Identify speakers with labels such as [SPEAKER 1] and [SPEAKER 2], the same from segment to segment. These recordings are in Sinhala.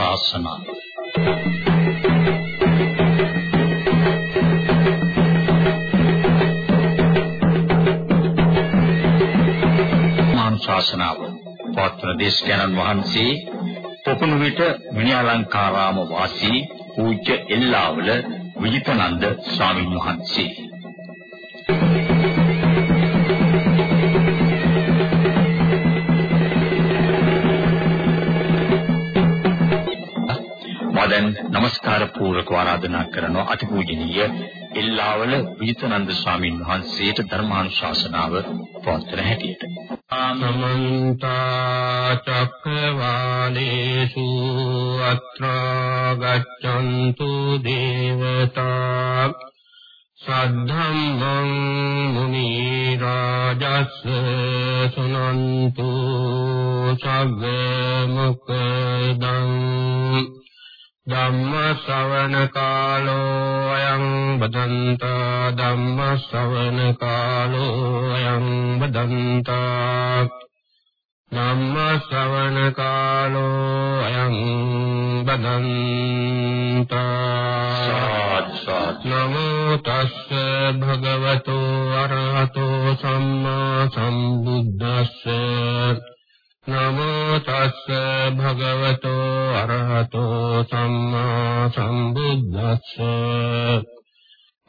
[SPEAKER 1] ධර්මානුශාසනාව ධර්මානුශාසනාව පවත්වන දේශකයන්න් වහන්සේ පොකුණු විට මිනිඅලංකාරාම වාසී පූජ්‍ය එල්ලාවල විජිතනන්ද ස්වාමීන් වහන්සේ. নমස්කාර පූර්වක ආරාධනා කරන අතිපූජනීය එල්ලාවල විජිතනන්ද ස්වාමීන් වහන්සේට ධර්මානුශාසනාව පවත්වන හැටියට.
[SPEAKER 2] ආමමන්ත චක්කවාලේසු අත්‍රා ගච්ඡන්තු දේවතා සද්ධම්මං මුනි රාජස් සුනන්තු සග්ග මොක්ඛදං ධම්ම ශ්‍රවණ කාලෝ අයං බදන්තා ධම්ම ශ්‍රවණ කාලෝ අයං බදන්තා ධම්ම ශ්‍රවණ කාලෝ අයං බදන්තා නමෝ තස්ස භගවතු අරහතෝ සම්මා සම්බුද්දස්ස නමෝ තස්ස භගවතෝ අරහතෝ සම්මා සම්බුද්දස්ස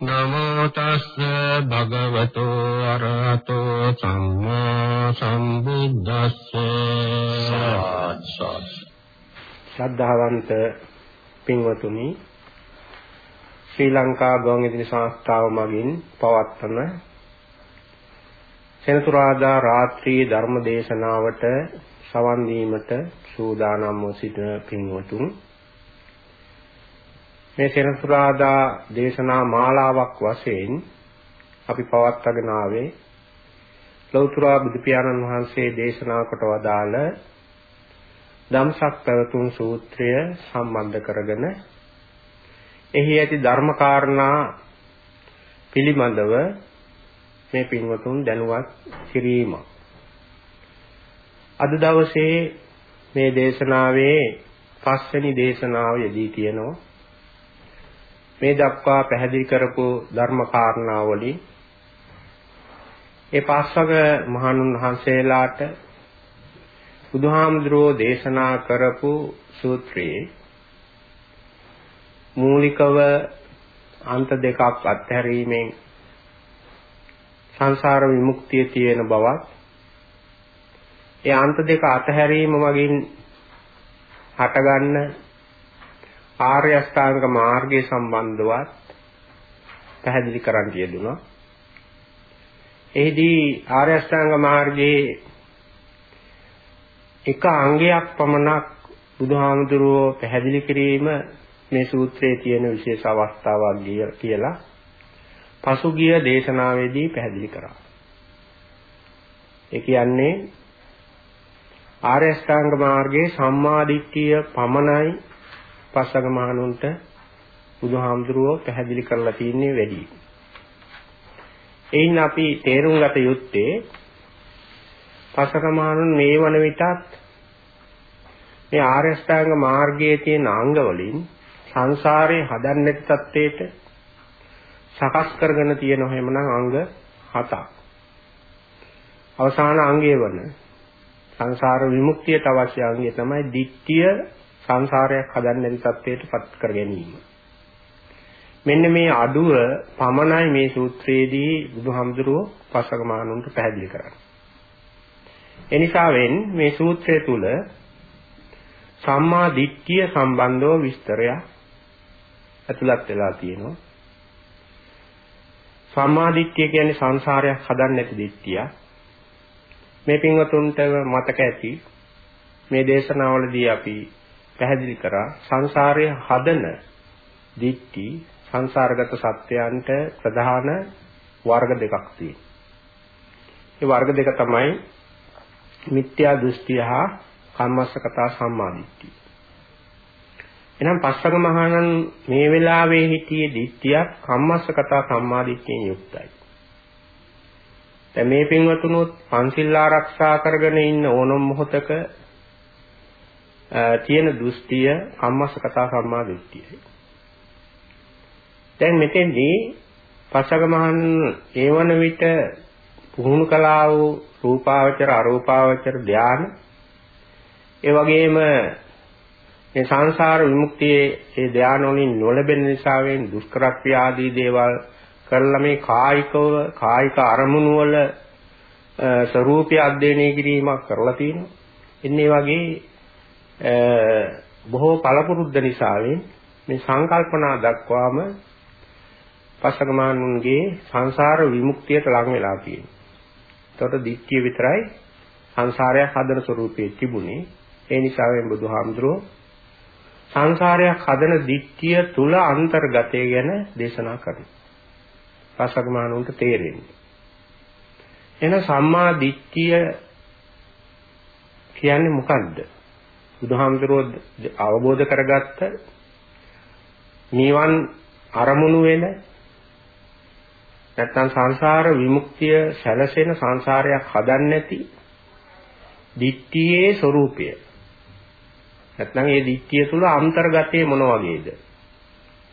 [SPEAKER 2] නමෝ තස්ස භගවතෝ අරහතෝ සම්මා සම්බුද්දස්ස
[SPEAKER 3] ශ්‍රද්ධාවන්ත පින්වතුනි ශ්‍රී ලංකා ගෝංගිදින සංස්ථාව මගින් පවත්වන සෙනසුරාදා රාත්‍රී ධර්ම දේශනාවට සවන් දීමට සූදානම්ව සිටින පින්වතුන් මේ සෙනසුරාදා දේශනා මාලාවක් වශයෙන් අපි පවත්වාගෙන ආවේ ලෞතර බුදු පියාණන් වහන්සේ දේශනා කොට වදාළ ධම්සක් පැවතුම් සූත්‍රය සම්බන්ධ කරගෙන එහි ඇති ධර්ම කාරණා පිළිබඳව මේ පින්වතුන් දැනුවත් කිරීම. අද දවසේ මේ දේශනාවේ පස්වෙනි දේශනාව යෙදී තියෙනවා. මේ දක්වා පැහැදිලි කරපු ධර්ම කාරණාවලින් ඒ පස්වග මහණුන් වහන්සේලාට බුදුහාමුදුරෝ දේශනා කරපු සූත්‍රයේ මූලිකව අන්ත දෙකක් අත්හැරීමෙන් සංසාර විමුක්තිය තියෙන බවත් ඒ අන්ත දෙක අතහැරීම මගින් හටගන්න ආර්ය අෂ්ටාංග මාර්ගය සම්බන්ධවත් පැහැදිලි කරන්න යෙදුණා. එහිදී ආර්ය අෂ්ටාංග මාර්ගයේ එක අංගයක් පමණක් බුදුහාමුදුරුවෝ පැහැදිලි කිරීම මේ සූත්‍රයේ තියෙන විශේෂ අවස්ථාවක් කියලා පසුගිය දේශනාවේදී පැහැදිලි කරා. ඒ කියන්නේ ආර්ය අෂ්ටාංග මාර්ගයේ සම්මාදිට්ඨිය පමණයි පස්සක මහණුන්ට බුදුහාමුදුරුවෝ පැහැදිලි කරලා තින්නේ වැඩි. එයින් අපි තේරුම් ගත යුත්තේ පස්සක මහණුන් මේ වන විටත් මේ ආර්ය අෂ්ටාංග මාර්ගයේ තියෙන අංග වලින් සංසාරේ හදන්නේ නැති තත්ත්වයට සකස් කරගෙන තියෙනවා එහෙමනම් අංග හතක්. අවසාන අංගය වන සංසාර විමුක්තියට අවශ්‍ය අංගය තමයි ditthිය සංසාරයක් හදන්න නැති තත්ත්වයට පත් කර ගැනීම. මෙන්න මේ අඩුව පමණයි මේ සූත්‍රයේදී බුදුහාමුදුරුවෝ පසක මහණුන්ට පැහැදිලි කරන්නේ. එනිසාවෙන් මේ සූත්‍රය තුල සම්මා දිට්ඨිය සම්බන්ධව විස්තරයක් ඇතුළත් වෙලා තියෙනවා. සම්මාදිට්ඨිය කියන්නේ සංසාරයක් හදන්න නැති දිට්ඨිය. මේ පින්වතුන්ට මතක ඇති මේ දේශනාවලදී අපි පැහැදිලි කරා සංසාරය හදන දිට්ඨි සංසාරගත සත්‍යයන්ට ප්‍රධාන වර්ග දෙකක් තියෙනවා. ඒ වර්ග දෙක තමයි මිත්‍යා දෘෂ්ටිය හා කම්මස්සකතා සම්මාදිට්ඨිය. එහෙනම් පස්සක මහණන් මේ වෙලාවේ හිටියේ දිට්ඨියක් කම්මස්සකතා සම්මාදිට්ඨියෙන් යුක්තයි. දැන් මේ පින්වතුනොත් පන්සිල් ආරක්ෂා කරගෙන ඉන්න ඕනම මොහොතක තියෙන දෘෂ්ටිය කම්මස්සකතා සම්මා දෘෂ්ටියයි. දැන් මෙතෙන්දී පස්සක මහන් ඒවන විට පුහුණු කළා වූ රූපාවචර අරූපාවචර ධාන ඒ වගේම මේ සංසාර විමුක්තියේ ඒ ධාන වලින් නොලැබෙන නිසා වෙන දුෂ්කර ක්‍රියාදී දේවල් කරලා මේ කායිකව කායික අරමුණු වල ස්වરૂපය අධ්‍යයනය කිරීමක් කරලා තියෙනවා. එන්නේ වගේ බොහෝ පළපුරුද්ද නිසා මේ සංකල්පනා දක්වාම පසකමානුන්ගේ සංසාර විමුක්තියට ලං වෙලා තියෙනවා. එතකොට දික්කිය විතරයි සංසාරයක් හදන ස්වરૂපයේ තිබුණේ. ඒ නිසා වෙන බුදුහාමුදුරුවෝ සංසාරයක් හදන දික්කිය තුල අන්තර්ගතය ගැන දේශනා කරනවා. පසකමානුන්ට තේරෙන්නේ. එන සම්මා දිට්ඨිය කියන්නේ මොකද්ද? බුදුහාමුදුරුවෝ අවබෝධ කරගත්ත නිවන් අරමුණු වෙන නැත්තම් සංසාර විමුක්තිය සැලසෙන සංසාරයක් හදන්නේ නැති දිට්ඨියේ ස්වરૂපය නැත්නම් ඒ දිට්ඨිය තුල අන්තර්ගතයේ මොන වගේද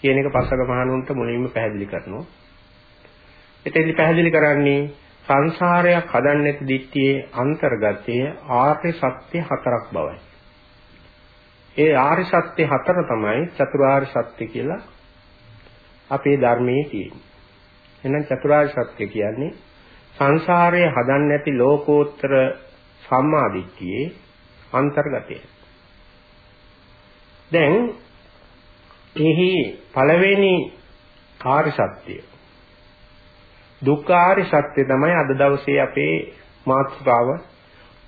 [SPEAKER 3] කියන එක පස්සක මහණුන්ට මුලින්ම පැහැදිලි කරනවා. එතෙන්දි පැහැදිලි කරන්නේ සංසාරයක් හදන්නේ නැති දිට්ඨියේ අන්තර්ගතයේ ආර්ය සත්‍ය හතරක් බවයි. ඒ ආර්ය සත්‍ය හතර තමයි චතුරාර්ය සත්‍ය කියලා අපේ ධර්මයේ තියෙන්නේ. එහෙනම් චතුරාර්ය සත්‍ය කියන්නේ සංසාරය හදන්නේ නැති ලෝකෝත්තර සම්මාදිට්ඨියේ අන්තර්ගතය. දැන් එහි පළවෙනි කාර්ය සත්‍යය දුක්ඛාරි සත්‍ය තමයි අද දවසේ අපේ මාතෘකාව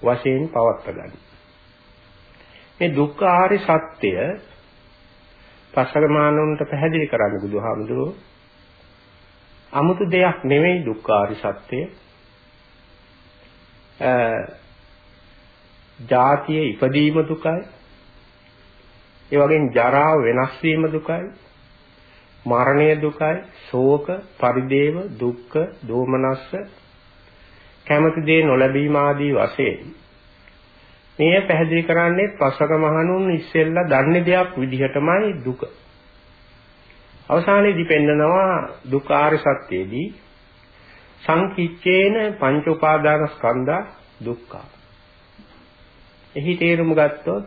[SPEAKER 3] වශයෙන් පවත්වගන්නේ. මේ දුක්ඛාරි සත්‍ය පසකමානුන්ට පැහැදිලි කරන්න බුදුහාමුදුරුවෝ 아무තු දෙයක් නෙවෙයි දුක්ඛාරි සත්‍ය. අ ජාතිය ඉපදීම දුකයි. ඒ වගේම ජරාව වෙනස් වීම දුකයි. මරණය දුකයි, ශෝක, පරිදේව, දුක්ඛ, දෝමනස්ස කැමති දේ නොලැබීම ආදී වශයෙන් මේ පැහැදිලි කරන්නේ පසක මහණුන් ඉස්සෙල්ලා දන්නේ දෙයක් විදිහටමයි දුක. අවසානයේදී පෙන්නනවා දුකාර සත්‍යයේදී සංකිච්චේන පංච උපාදාන ස්කන්ධා දුක්ඛ. එහි තේරුම ගත්තොත්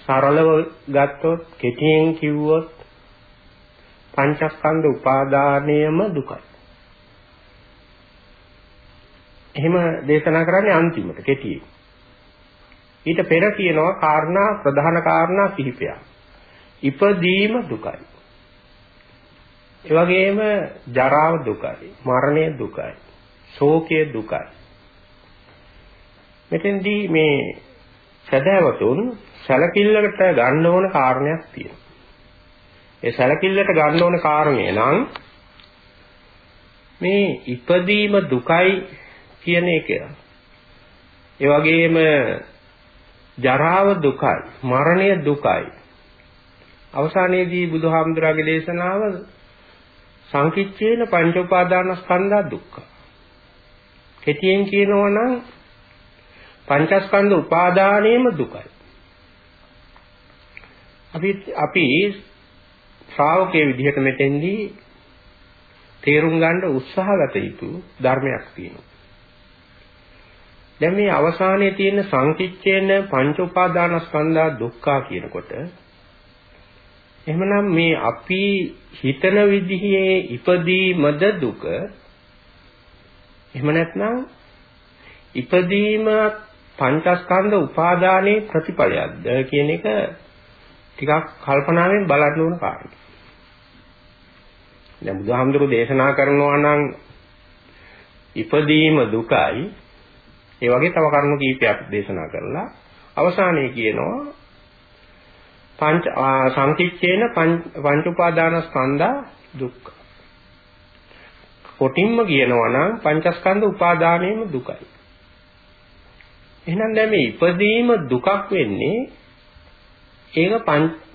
[SPEAKER 3] සරලව ගත්තොත් කෙටියෙන් කිව්වොත් පංචස්කන්ධ උපාදානයම දුකයි. එහෙම දේශනා කරන්නේ අන්තිමට කෙටියෙන්. ඊට පෙර කියනවා කාරණා ප්‍රධාන කාරණා කිහිපයක්. ඉපදීම දුකයි. ඒ වගේම ජරාව දුකයි, මරණය දුකයි, ශෝකය දුකයි. මෙතෙන්දී මේ සදාවතුන් සැලකිල්ලකට ගන්න ඕන කාරණයක් තියෙනවා. ඒ සැලකිල්ලට ගන්න ඕන කාරණේ නම් මේ ඉපදීම දුකයි කියන එක. ඒ වගේම ජරාව දුකයි, මරණය දුකයි. අවසානයේදී බුදුහාමුදුරගේ දේශනාව සංකිච්ඡේන පංච උපාදානස්කන්ධා දුක්ඛ. කෙටියෙන් කියනවා නම් පංචස්කන්ධ උපාදානයේම දුකයි. අපි අපි ශ්‍රාවකයේ විදිහට මෙතෙන්දී තේරුම් ගන්න උත්සාහගත යුතු ධර්මයක් තියෙනවා. දැන් මේ අවසානයේ තියෙන සංකිච්ඡේන පංච උපාදානස්කන්ධා දුක්ඛා කියනකොට එහෙමනම් මේ අපි හිතන විදිහේ ඉපදීමද දුක එහෙම නැත්නම් ඉපදීම පංචස්කන්ධ උපාදානයේ ප්‍රතිඵලයක්ද කියන එක ටිකක් කල්පනාවෙන් බලන්න ඕන කාරණා. දැන් බුදුහාමුදුරු දේශනා කරනවා නම් ඉපදීම දුකයි. ඒ වගේ තව කරුණු කීපයක් දේශනා කරලා අවසානයේ කියනවා පංච සංකිච්ඡේන පංච උපාදානස්කන්ධා දුක්ඛ. කොටින්ම කියනවා නම් පංචස්කන්ධ උපාදානයේම දුකයි. එහෙනම් දැන් මේ ඉපදීම දුකක් වෙන්නේ ඒක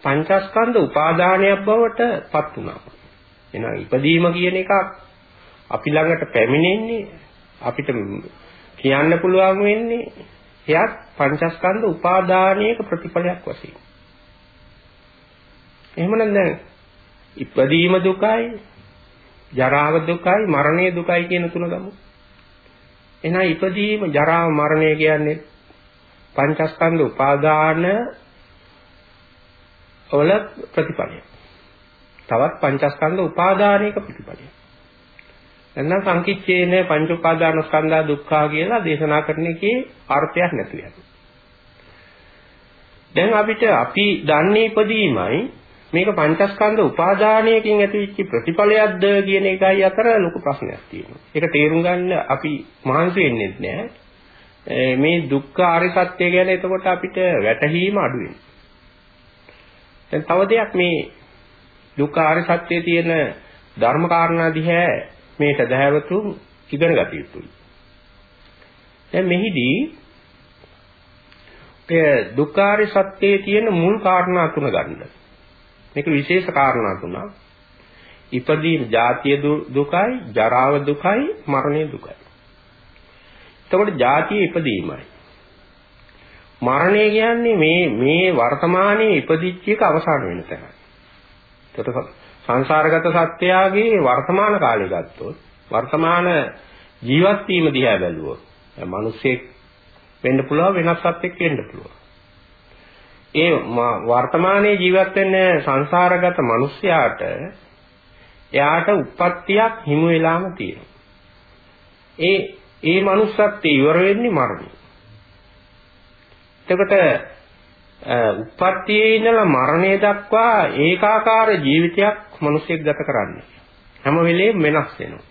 [SPEAKER 3] පංචස්කන්ධ උපාදානයක් බවට පත් වුණා එහෙනම් ඉපදීම කියන එකක් අපි ළඟට පැමිණෙන්නේ අපිට කියන්න පුළුවන් වෙන්නේ එයත් පංචස්කන්ධ උපාදානයක ප්‍රතිඵලයක් වශයෙන්. එහෙමනම් දැන් ඉපදීම දුකයි, ජරාව දුකයි, මරණය දුකයි කියන තුන ගමු. එහෙනම් ඉපදීම, ජරාව, මරණය කියන්නේ පංචස්කන්ධ උපාදාන වල ප්‍රතිඵලය. තවත් පංචස්කන්ධ උපාදානයක ප්‍රතිඵලය. එන්නම් සංකිච්ඡේන පංච උපාදාන ස්කන්ධා දුක්ඛා කියලා දේශනා කරන එකේ අර්ථයක් නැති වෙනවා. දැන් අපිට අපි දන්නේ ඉපදීමයි මේක පංචස්කන්ධ උපාදානයකින් ඇතිවෙච්ච ප්‍රතිඵලයක්ද කියන එකයි අතර ලොකු ප්‍රශ්නයක් තියෙනවා. ඒක තේරුම් ගන්න අපි මහන්සි වෙන්නේ නැහැ. මේ දුක්ඛ ආර්ය සත්‍ය ගැන එතකොට අපිට වැටහීම අඩු වෙනවා. දැන් තව දෙයක් මේ දුක්ඛ ආර්ය සත්‍යයේ තියෙන ධර්ම කාරණා දිහා මේ සදහැවතුන් ඉගෙන ගත යුතුයි. දැන් මෙහිදී ඒ දුක්ඛ ආර්ය සත්‍යයේ තියෙන මුල් කාරණා තුන ගන්න. මේක විශේෂ කාරණා තුනක්. ඉපදීම ජාතිය දුකයි, ජරාව දුකයි, මරණය දුකයි. එතකොට ජාතිය ඉපදීමයි. මරණය කියන්නේ මේ මේ වර්තමානයේ ඉපදිච්ච එක අවසන් වෙන තැන. එතකොට සංසාරගත සත්‍යයගේ වර්තමාන කාලය ගත්තොත් වර්තමාන ජීවත් වීම දිහා බැලුවොත් මිනිස්සෙක් වෙන්න පුළුවන් වෙනස් සත්‍යෙක් වෙන්න පුළුවන්. ඒ වර්තමානයේ ජීවත් වෙන සංසාරගත මිනිසයාට එයාට උප්පත්තියක් හිමු වෙලාම තියෙනවා. ඒ ඒ manussත්වයේ ඉවර වෙන්නේ මරණය. එතකොට උප්පත්තියේ ඉඳලා මරණය දක්වා ඒකාකාර ජීවිතයක් මිනිසෙක් ගත කරන්නේ. හැම වෙලේම වෙනස් වෙනවා.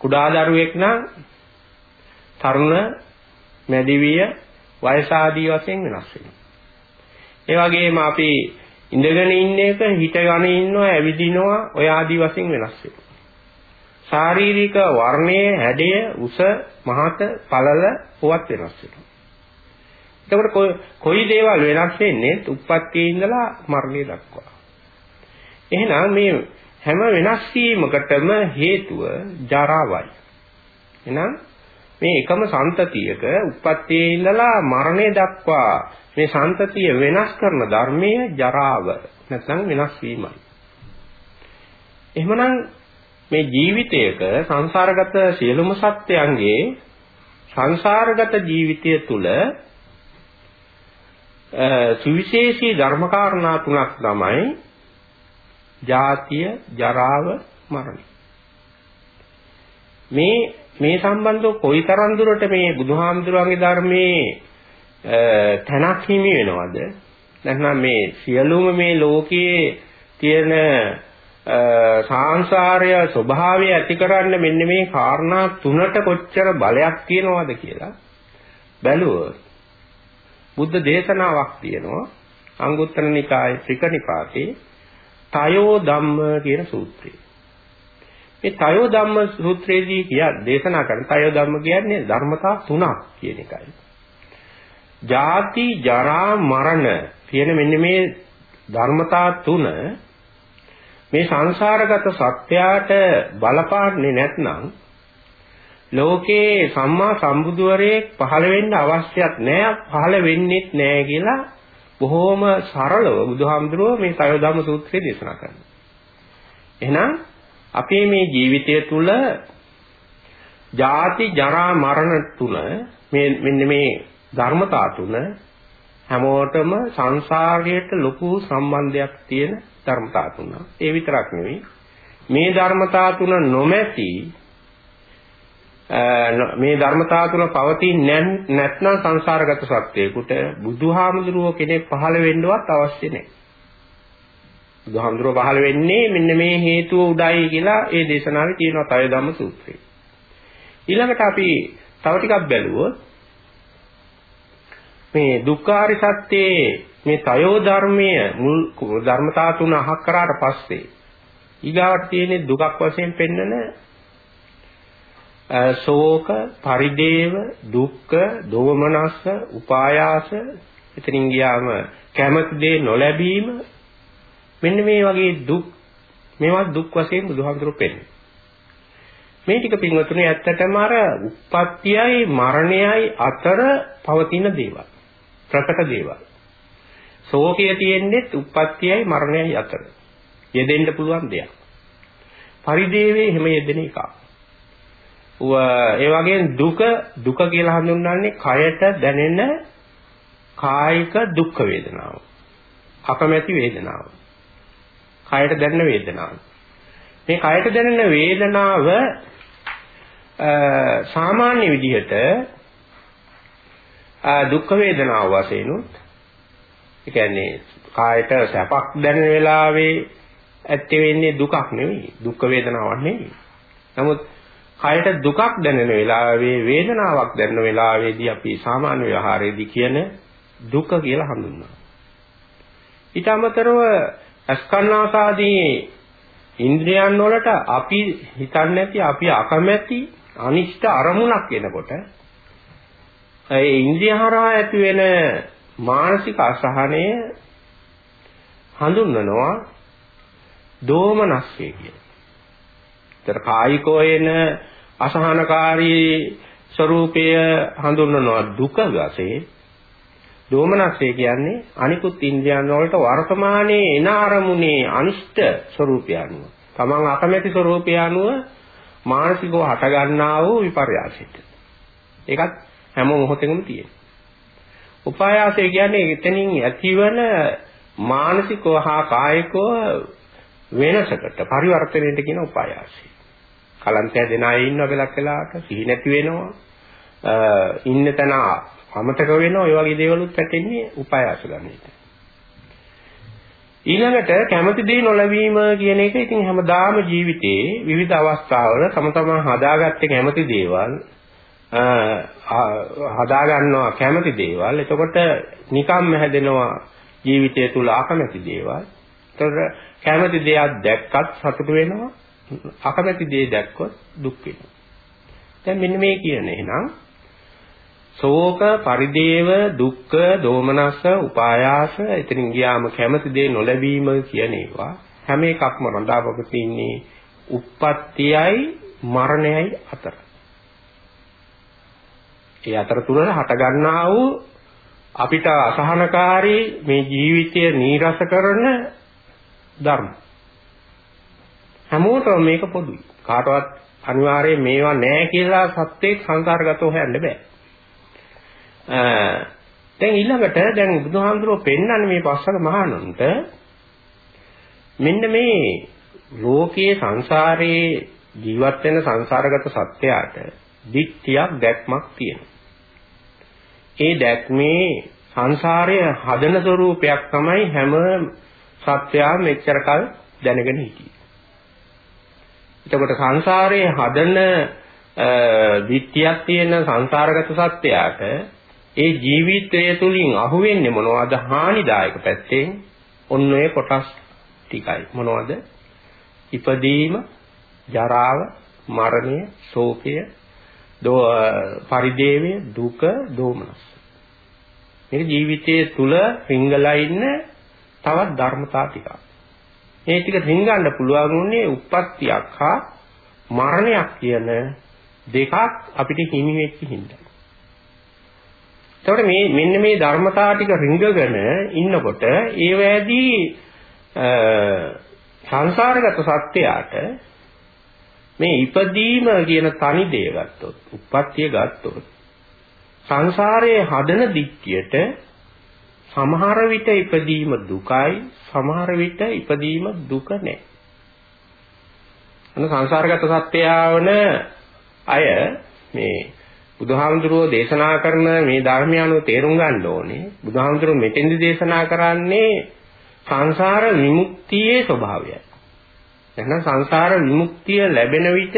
[SPEAKER 3] කුඩා දරුවෙක් නම් තරුණ, මැදිවිය, වයස ආදී වශයෙන් වෙනස් වෙනවා. ඒ වගේම අපි ඉඳගෙන ඉන්න එක හිටගෙන ඉන්නවා ඇවිදිනවා ඔය ආදි වශයෙන් වෙනස් වෙනවා. ශාරීරික වර්ණයේ හැඩය උස මහත පළල පොවත් වෙනස් වෙනවා. එතකොට කොයි දේවල් වෙනස් වෙන්නේ උප්පත්තියේ ඉඳලා මරණය දක්වා. එහෙනම් මේ හැම වෙනස් වීමකටම හේතුව ජරාවයි. එහෙනම් මේ එකම සන්තතියක උප්පත්තියේ ඉඳලා මරණය දක්වා මේ සන්තතිය වෙනස් කරන ධර්මයේ ජරාව නැත්නම් වෙනස් වීමයි. එහෙමනම් මේ ජීවිතයක සංසාරගත සියලුම සත්‍යයන්ගේ සංසාරගත ජීවිතය තුළ සුවිශේෂී ධර්මකාරණා තුනක් තමයි ජාතිය, ජරාව, මරණය. මේ මේ සම්බන්ධව කොයිතරම් දුරට මේ බුදුහාමුදුරන්ගේ ධර්මයේ තනක් හිමි වෙනවද නැත්නම් මේ සියලුම මේ ලෝකයේ තියෙන සාංශාරය ස්වභාවය ඇති කරන්න මෙන්න මේ කාරණා තුනට කොච්චර බලයක් තියෙනවද කියලා බැලුවොත් බුද්ධ දේශනාවක් තියෙනවා අංගුත්තර නිකායේ ත්‍රික නිපාතේ තයෝ ධම්ම කියන සූත්‍රය. මේ තයෝ ධම්ම සූත්‍රයේදී කිය දේශනා කරන තයෝ ධම්ම කියන්නේ ධර්මතා තුනක් කියන එකයි. ජාති ජරා මරණ කියන මෙන්න මේ ධර්මතා තුන මේ සංසාරගත සත්‍යයට බලපාන්නේ නැත්නම් ලෝකේ සම්මා සම්බුදුවරේ පහළ වෙන්න අවශ්‍යත් නෑ පහළ වෙන්නෙත් නෑ කියලා බොහොම සරලව බුදුහාමුදුරුවෝ මේ සයෝධම්ම සූත්‍රයේ දේශනා කරනවා. එහෙනම් අපේ මේ ජීවිතය තුළ ජාති ජරා මරණ තුන මේ මෙන්න මේ ධර්මතා තුන හැමෝටම සංසාරයට ලොකු සම්බන්ධයක් තියෙන ධර්මතා තුන. ඒ විතරක් නෙවෙයි මේ ධර්මතා තුන නොමැති මේ ධර්මතා තුන පවතින්නේ නැත්නම් සංසාරගත සත්‍යයකට බුදුහාමුදුරුවෝ කෙනෙක් පහළ වෙන්නවත් අවශ්‍ය නැහැ. බුදුහාමුදුරුවෝ පහළ වෙන්නේ මෙන්න මේ හේතුව උඩයි කියලා ඒ දේශනාවේ තියෙනවා තය ධම්ම සූත්‍රයේ. ඊළඟට අපි තව ටිකක් බැලුවොත් මේ දුක්ඛාරි සත්‍යයේ මේ තයෝ ධර්මයේ මුල් ධර්මතා තුන අහක් කරාට පස්සේ ඊගාවට තියෙන දුකක් වශයෙන් පෙන්නන ශෝක, පරිදේව, දුක්ඛ, දෝමනස්ස, උපායාස, එතනින් ගියාම කැමති දේ නොලැබීම මෙන්න මේ වගේ දුක් මේවා දුක් වශයෙන් බුදුහාමුදුරුවෝ පෙන්නනවා. මේ ටික පින්වතුනි ඇත්තටම අර උප්පත්තියයි මරණයයි අතර පවතින දේවල්. ප්‍රකට දේවල්. ශෝකය තියෙන්නේ උප්පත්තියයි මරණයයි අතර. යෙදෙන්න පුළුවන් දෙයක්. පරිදේවේ හැම යෙදෙන එකක්. ඒ වගේම දුක දුක කියලා හඳුන්වන්නේ කයට දැනෙන කායික දුක් වේදනාව. අකමැති වේදනාව. කයට දැනෙන වේදනාව. මේ කයට දැනෙන වේදනාව සාමාන්‍ය විදිහට දුක් වේදනාව වශයෙන් උත් ඒ කියන්නේ කායට සැපක් දැනෙන වෙලාවේ ඇත්තේ වෙන්නේ දුකක් නෙවෙයි දුක් වේදනාවක් නෙවෙයි. නමුත් කයට දුකක් දැනෙන වෙලාවේ වේදනාවක් දැනෙන වෙලාවේදී අපි සාමාන්‍ය ව්‍යවහාරයේදී කියන දුක කියලා හඳුන්වනවා. ඊට අමතරව අස්කන්නාසාදී ඉන්ද්‍රියන් වලට අපි හිතන්නේ නැති අපි අකමැති අනිෂ්ට අරමුණක් එනකොට ඒ ඉන්ද්‍රියහරහා ඇති වෙන මානසික අසහනය හඳුන්වනවා දෝමනස්ය කියලා. ඒතර කායිකෝ එන අසහනකාරී ස්වરૂපය හඳුන්වනවා දුක වශයෙන්. දෝමනස්සේ කියන්නේ අනිකුත් ඉන්ද්‍රියන් වලට වර්තමානයේ එන අරමුණේ අනිෂ්ට ස්වરૂපය අනුව. Taman අකමැති ස්වરૂපය අනුව මානසිකව හටගන්නා වූ විපර්යාසයට. ඒකත් හැම මොහොතෙකම තියෙනවා. උපායාසය කියන්නේ එතනින් ඇතිවන මානසිකව හා කායිකව වෙනසකට පරිවර්තනයට කියන උපායාසය. කලන්තය දෙන අය ඉන්නවා ගලක් වෙලාවට සිහි නැති වෙනවා. ඉන්න තැන අමතක වෙනවා. ඒ වගේ දේවලුත් පැටෙන්නේ උපායාස ගන්නට ඊළඟට කැමති දේ නොලැබීම කියන එක ඉතින් හැමදාම ජීවිතේ විවිධ අවස්ථාවල තම තමන් හදාගත්තේ කැමති දේවල් හදා ගන්නවා කැමති දේවල්. එතකොට නිකම්ම හැදෙනවා ජීවිතය තුල අකමැති දේවල්. එතකොට කැමති දෙයක් දැක්කත් සතුට වෙනවා. අකමැති දේ දැක්කොත් දුක් වෙනවා. දැන් මෙන්න මේ කියන එහෙනම් ශෝක, පරිදේව, දුක්ඛ, දෝමනස්ස, උපායාස, එතනින් ගියාම කැමති දේ නොලැබීම කියන ඒවා හැම එකක්ම රඳාපවතින්නේ උප්පත්තියයි මරණයයි අතර. ඒ අතර තුල හට ගන්නා වූ අපිට අසහනකාරී මේ ජීවිතය නීරස කරන ධර්ම. හැමෝටම මේක පොදුයි. කාටවත් අනිවාර්යයෙන් මේවා නැහැ කියලා සත්‍යයක් සංසාරගතව හොයන්න බෑ. දැන් ඊළඟට දැන් බුදුහාමුදුරුවෝ පෙන්වන්නේ මේ පස්සක මහානන්ත මෙන්න මේ ලෝකයේ සංසාරයේ ජීවත් වෙන සංසාරගත සත්‍යයට දික්තියක් දැක්මක් තියෙනවා. ඒ දැක්මේ සංසාරය හදන ස්වરૂපයක් තමයි හැම සත්‍යයම මෙච්චර කල් දැනගෙන හිටියේ. එතකොට සංසාරයේ හදන විත්‍යක් තියෙන සංසාරගත සත්‍යයට ඒ ජීවිතය තුලින් අහුවෙන්නේ මොනවද හානිදායක පැත්තෙන්? ඔන්න ඔය කොටස් ටිකයි. මොනවද? ඉපදීම ජරාව මරණය ශෝකය පරිදේවය දුක දෝමනස්. මේක ජීවිතයේ තුල රිංගලා ඉන්න තවත් ධර්මතා ටිකක්. මේ ටික රිංගන්න පුළුවන් උන්නේ උප්පත්තියක් හා මරණයක් කියන දෙකක් අපිට හිමි වෙච්ච හින්දා. එතකොට මේ මෙන්න මේ ධර්මතා ටික රිංගගෙන ඉන්නකොට ඒ වෑදී සංසාරගත සත්‍යයට මේ ඉපදීම කියන තනි දේ ගත්තොත්, උප්පත්තිය ගත්තොත් සංසාරයේ හදන දික්කියට සමහර විට ඉපදීම දුකයි සමහර විට ඉපදීම දුක නැහැ. අන්න සංසාරගත සත්‍යයවන අය මේ බුදුහාමුදුරුවෝ දේශනා කරන මේ ධර්මය අනුව තේරුම් ගන්න ඕනේ. බුදුහාමුදුරුවෝ මෙතෙන්දි දේශනා කරන්නේ සංසාර විමුක්තියේ ස්වභාවයයි. එහෙනම් සංසාර විමුක්තිය ලැබෙන විට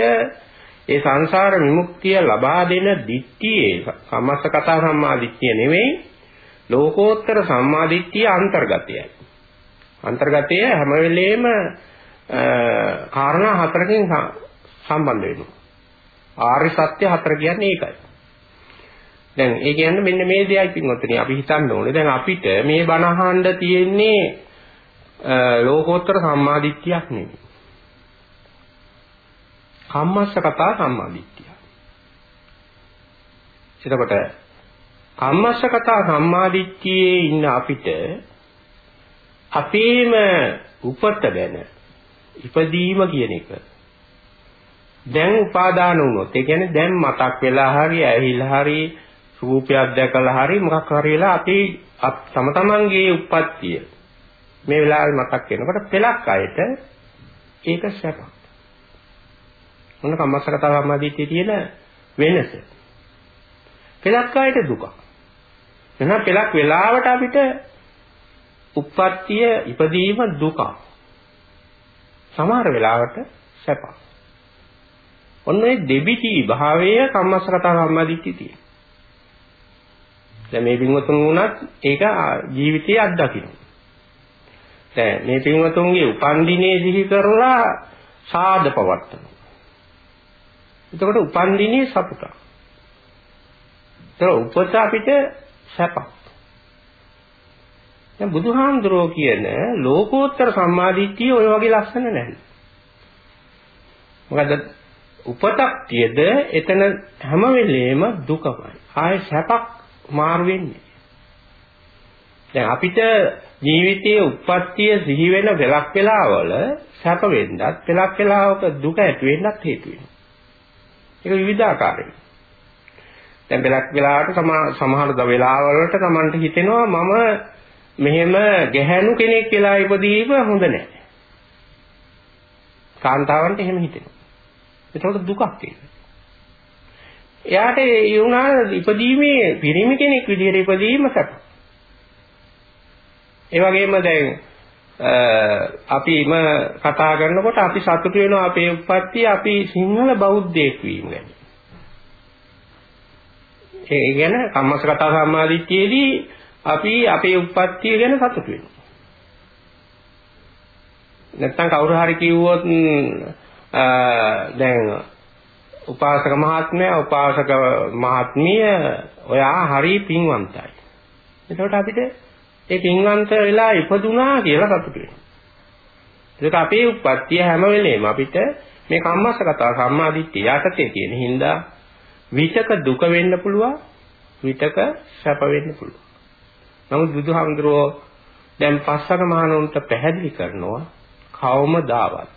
[SPEAKER 3] ඒ සංසාර විමුක්තිය ලබා දෙන දිට්ඨියේ සම්මස්සකතා සම්මා දිට්ඨිය නෙවෙයි ලෝකෝත්තර සම්මාදිට්ඨිය අන්තර්ගතයයි. අන්තර්ගතය හැම වෙලේම කාරණා හතරකින් සම්බන්ධ වෙනවා. ආර්ය සත්‍ය හතර කියන්නේ ඒකයි. දැන් ඒ කියන්නේ මෙන්න මේ දෙයයි පින්වත්නි අපි හිතන්න ඕනේ. දැන් අපිට මේ බණ අහන්න තියෙන්නේ ලෝකෝත්තර සම්මාදිට්ඨියක් නෙවෙයි. කම්මස්ස කතා සම්මාදිට්ඨිය. එතකොට කම්මස්ස කතා සම්මාදිට්ඨියේ ඉන්න අපිට අපේම උපත ගැන ඉපදීම කියන එක දැන් උපාදාන වුණොත් ඒ කියන්නේ දැන් මතක් වෙලා හරි ඇහිලා හරි රූපයක් දැකලා හරි මොකක් හරි වෙලා අපේ තම තමන්ගේ උප්පත්තිය මේ වෙලාවේ මතක් වෙනකොට පෙලක් අයට ඒක සැප. මොන කම්මස්සකතාව සම්මාදිටියේ තියෙන වෙනස. පෙලක් අයට දුක. එහෙනම් පෙලක් වෙලාවට අපිට උප්පත්තිය ඉපදීම දුක. සමහර වෙලාවට සැප. ඔන්න ඒ දෙබිති භාවය කම්මස්සකතාව සම්මාදිටියේ තියෙන. දැන් මේ පින්වතුන් වුණත් ඒක ජීවිතයේ අත්දකින්න. දැන් මේ පින්වතුන්ගේ උපන් දිනේ සිහි කරලා සාද පවත්තන. එතකොට උපන් දිනේ සතුටක්. ඒක උපත අපිට සැපක්. දැන් බුදුහාමුදුරෝ කියන ලෝකෝත්තර සම්මාදිට්ඨිය ඔය වගේ ලස්සන නැහැ. මොකද උපතක් තියද එතන හැම වෙලේම දුකමයි. ආයේ සැපක් මාරු වෙන්නේ. දැන් අපිට ජීවිතයේ උප්පත්තිය සිහි වෙන වෙලක් වෙලාවල සැප වෙන්නත් වෙලක් වෙලාවක දුක ඇති වෙන්නත් හේතු වෙනවා. ඒක විවිධාකාරයි. දැන් වෙලක් වෙලාවට සමහර ද වෙලාවලට Tamanට හිතෙනවා මම මෙහෙම ගැහැණු කෙනෙක් කියලා ඉපදීම හොඳ නැහැ. කාන්තාවන්ට එහෙම හිතෙනවා. ඒතකොට දුකක් තියෙනවා. එයාට ඒ වුණා ඉපදීමේ පිරිමි කෙනෙක් විදිහට ඉපදීම සැප. ඒ වගේම දැන් අපිම කතා කරනකොට අපි සතුටු වෙනවා අපේ උප්පත්තිය අපි සිංහල බෞද්ධයෙක් වීම ගැන. ඒ කියන්නේ කම්මස් කතා සම්මාදිට්ඨියේදී අපි අපේ උප්පත්තිය ගැන සතුටු වෙනවා. නැත්තම් කවුරු හරි කිව්වොත් දැන් උපාසක මහත්මයා උපාසක මහත්මිය ඔයා හරි පින්වන්තයි. එතකොට අපිට ඒ පින්වන්ත වෙලා ඉපදුනා කියලා සතුටු වෙනවා. ඒක අපේ උප්පත්තිය හැම වෙලේම අපිට මේ කම්මස්සගත සම්මාදිට්ඨිය යටතේ තියෙන හින්දා විතක දුක වෙන්න පුළුවන් විතක සැප වෙන්න පුළුවන්. නමුත් බුදුහාමුදුරුවෝ දැන් පස්සක මහණුන්ට පැහැදිලි කරනවා කවමදාවත්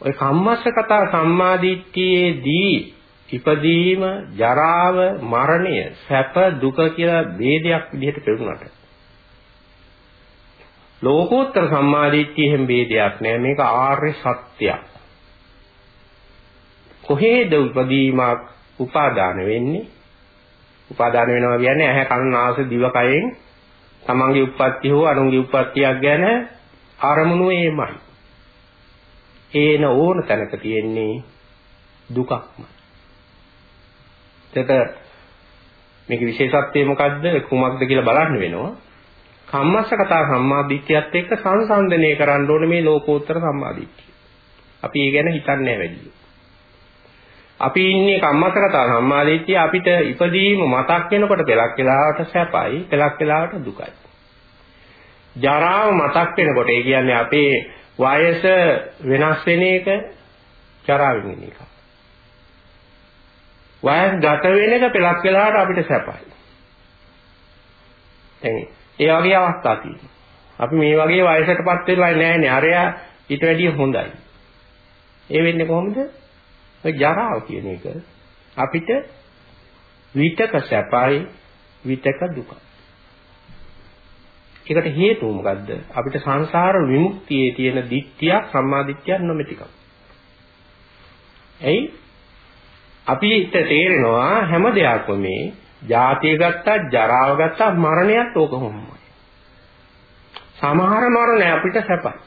[SPEAKER 3] ඔය කම්මස්සගත සම්මාදිට්ඨියේදී ඉපදීම, ජරාව, මරණය, සැප, දුක කියලා ભેදයක් විදිහට පෙරුණාට ලෝකෝත්තර සම්මාදිට්ඨිය හැම ભેදයක් නෑ මේක ආර්ය සත්‍යයක්. කොහේද උපදීමක් උපාදාන වෙන්නේ? උපාදාන වෙනවා කියන්නේ ඇහැ කන නාසය දිව කයෙන් තමන්ගේ උප්පත්ති හෝ අනුන්ගේ උප්පත්තියක් ගැන අරමුණු එමය. ඒන ඕන තැනක තියෙන්නේ දුකක්මයි. එතකොට මේක විශේෂත්වය මොකද්ද කුමක්ද කියලා බලන්න වෙනවා. කම්මස්ස කතා සම්මාදිට්ඨියත් එක්ක සංසන්දනය කරන්න ඕනේ මේ ලෝකෝත්තර සම්මාදිට්ඨිය. අපි ඒ ගැන හිතන්නේ වැඩි. අපි ඉන්නේ කම්මස්ස කතා සම්මාදිට්ඨිය අපිට ඉපදීම මතක් වෙනකොට පෙලක් වෙලාවට සැපයි, පෙලක් වෙලාවට දුකයි. ජරාව මතක් වෙනකොට ඒ කියන්නේ අපේ වයස වෙනස් වෙන එක ජරාව වෙන එක. වයස් ගත වෙන එක පෙලක් වෙලාවට අපිට සැපයි. දැන් ඒ වගේ අවස්ථා තියෙනවා. අපි මේ වගේ වයසටපත් වෙලා නැහැ අරයා ඊට වැඩිය හොඳයි. ඒ වෙන්නේ කොහොමද? ඔය ජරාව කියන එක අපිට විතක සැපයි විතක දුකයි. ඒකට හේතුව මොකද්ද? අපිට සංසාර විමුක්තියේ තියෙන දිට්ඨියක් සම්මා දිට්ඨියක් නොමැතිකම. එයි අපිට තේරෙනවා හැම දෙයක්ම මේ ජාතිය ගත්තා, ජරාව ගත්තා, මරණයත් ඕක කොහොමයි. සමහර මරණ අපිට සැපයි.